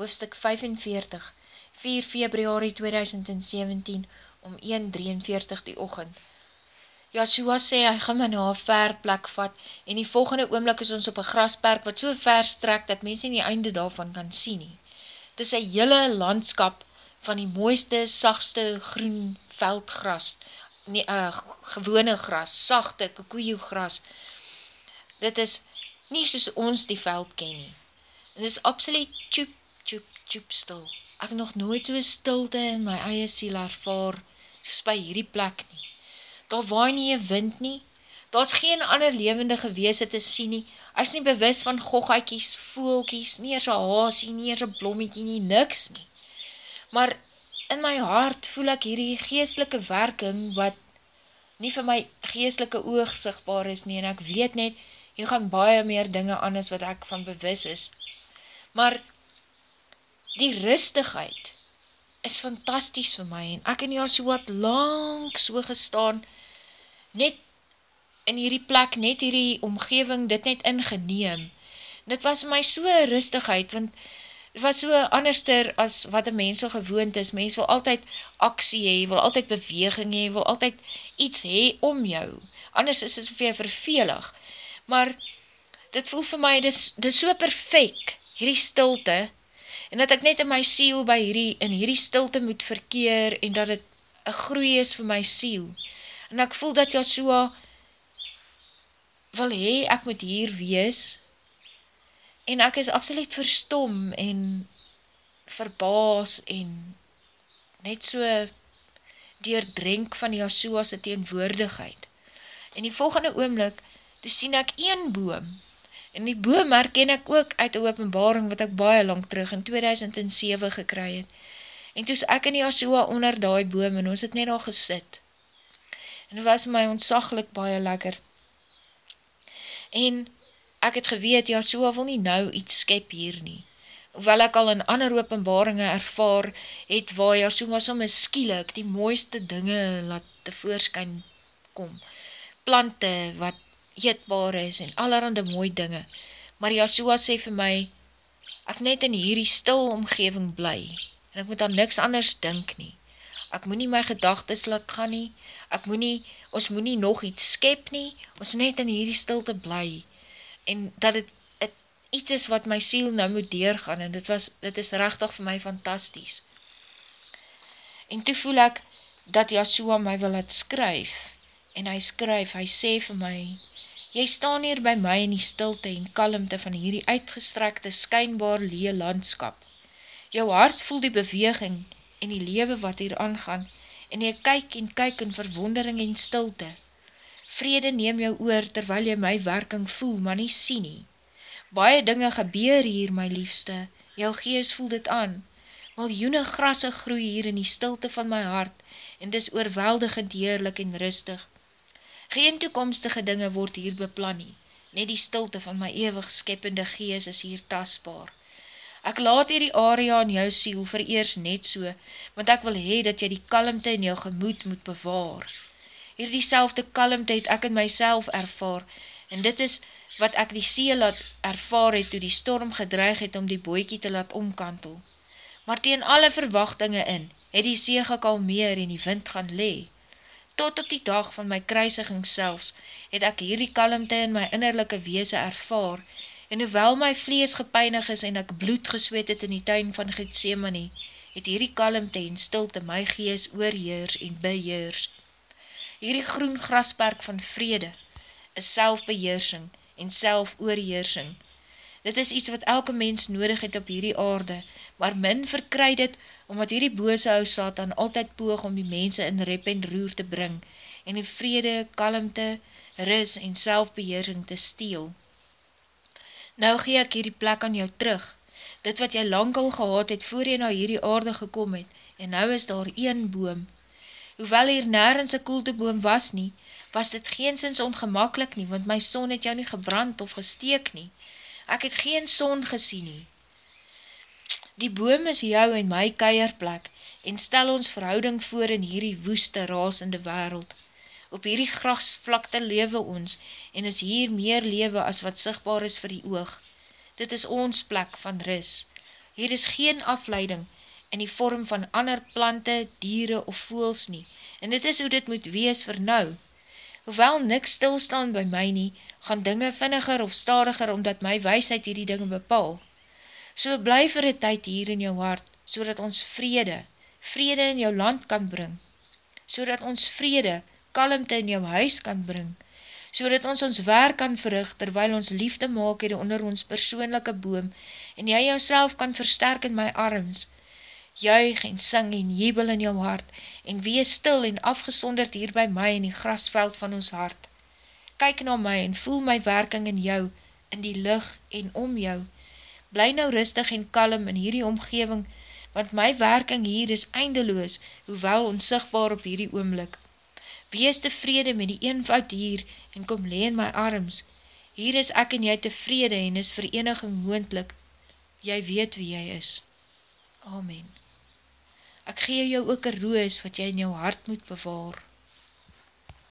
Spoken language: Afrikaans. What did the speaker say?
hoofstuk 45, 4 februari 2017, om 1.43 die ochend. Joshua sê, hy gaan my na een ver plek vat, en die volgende oomlik is ons op een grasperk, wat so ver strek, dat mens nie einde daarvan kan sien nie. Het is een hele landskap, van die mooiste, sachtste groen veldgras, nie, uh, gewone gras, sachte kukuyo-gras. Dit is nie soos ons die veld ken nie. Dit is absoluut tjoep, tjoep, tjoep stil. Ek nog nooit so stilte in my eie siel ervaar, soos by hierdie plek nie. Daar waai nie een wind nie, daar is geen ander levende gewees te sien nie, hy is nie bewus van goghaikies, voelkies, nie eers een haasie, nie eers een blommiekie nie, niks nie. Maar in my hart voel ek hierdie geestelike werking, wat nie vir my geestelike oog sigtbaar is nie, en ek weet net, hier gaan baie meer dinge as wat ek van bewus is. Maar, die rustigheid is fantastisch vir my, en ek en jou so wat lang so gestaan, net in hierdie plek, net hierdie omgeving, dit net ingeneem. Dit was my so rustigheid, want dit was so anderster as wat een mens so gewoond is. Mens wil altyd aksie hee, wil altyd beweging hee, wil altyd iets hee om jou. Anders is het vir vervelig. Maar dit voel vir my, dit dit is so perfect, hierdie stilte, en dat ek net in my siel by hierdie, in hierdie stilte moet verkeer, en dat het een groei is vir my siel. En ek voel dat Joshua wil hee, ek moet hier wees, en ek is absoluut verstom, en verbaas, en net so deurdrenk van Joshua's teenwoordigheid. En die volgende oomlik, toe sien ek een boom, En die boom herken ek ook uit die openbaring wat ek baie lang terug in 2007 gekry het. En toes ek en Joshua onder die boom en ons het net al gesit. En het was my ontsaglik baie lekker. En ek het geweet, Joshua wil nie nou iets skep hier nie. Hoewel ek al in ander openbaringe ervaar het waar Joshua soms skielik die mooiste dinge laat tevoorskyn kom. Plante wat eetbaar is en allerhande mooi dinge. Maar Joshua sê vir my, ek net in hierdie stil omgeving bly, en ek moet aan niks anders dink nie. Ek moet nie my gedagtes laat gaan nie, ek moet nie, ons moet nie nog iets skep nie, ons moet net in hierdie stilte bly, en dat het, het iets is wat my siel nou moet deurgaan, en dit, was, dit is rechtig vir my fantasties. En toe voel ek, dat Joshua my wil het skryf, en hy skryf, hy sê vir my, Jy staan hier by my in die stilte en kalmte van hierdie uitgestrekte, skynbaar lee landskap. Jou hart voel die beweging en die lewe wat hier aangaan en jy kyk en kyk in verwondering en stilte. Vrede neem jou oor terwyl jy my werking voel, maar nie sien nie. Baie dinge gebeur hier, my liefste, jou gees voel dit aan. Miljoene grasse groei hier in die stilte van my hart en dis oorweldigend heerlik en rustig. Geen toekomstige dinge word hier beplan nie, net die stilte van my ewig skeppende gees is hier tasbaar. Ek laat hier die area in jou siel vereers net so, want ek wil hee dat jy die kalmte in jou gemoed moet bewaar. Hier die selfde kalmte het ek in myself ervaar, en dit is wat ek die see laat ervaar het toe die storm gedreig het om die boekie te laat omkantel. Maar teen alle verwachtinge in, het die see gekalmeer en die wind gaan lee. Tot op die dag van my kruisiging selfs, het ek hierdie kalmte in my innerlijke weese ervaar, en hoewel my vlees gepeinig is en ek bloed gesweet het in die tuin van Gethsemane, het hierdie kalmte en stilte my gees oorheers en beheers. Hierdie groen grasperk van vrede is selfbeheersing en selfoorheersing, Dit is iets wat elke mens nodig het op hierdie aarde, maar min verkry dit, omdat hierdie bose ou Satan altyd poog om die mense in rep en roer te bring, en die vrede, kalmte, ris en selfbeheersing te steel. Nou gee ek hierdie plek aan jou terug, dit wat jy lang al gehad het voor jy na hierdie aarde gekom het, en nou is daar een boom. Hoewel hier nergens een koelteboom was nie, was dit geensins ongemakkelijk nie, want my son het jou nie gebrand of gesteek nie, ek het geen son gesien nie. Die boom is jou en my keierplek en stel ons verhouding voor in hierdie woeste rasende wereld. Op hierdie grasvlakte lewe ons en is hier meer lewe as wat sigtbaar is vir die oog. Dit is ons plek van ris. Hier is geen afleiding in die vorm van ander plante, diere of voels nie, en dit is hoe dit moet wees vir nou. Hoewel niks stilstaan by my nie, gaan dinge vinniger of stadiger, omdat my weisheid hierdie dinge bepaal. So bly vir die tyd hier in jou hart, so ons vrede, vrede in jou land kan bring, so ons vrede, kalmte in jou huis kan bring, so ons ons werk kan verrig, terwyl ons liefde maak hier onder ons persoonlijke boom, en jy jouself kan versterk in my arms, juig en sing en jebel in jou hart, en wees stil en afgesonderd hier by my in die grasveld van ons hart. Kyk na my en voel my werking in jou, in die lucht en om jou. Bly nou rustig en kalm in hierdie omgeving, want my werking hier is eindeloos, hoewel onsigbaar op hierdie oomlik. Wees tevrede met die eenvoud hier, en kom leen my arms. Hier is ek en jy tevrede, en is vereniging moendlik. Jy weet wie jy is. Amen. Ek gee jou ook een roos, wat jy in jou hart moet bewaar.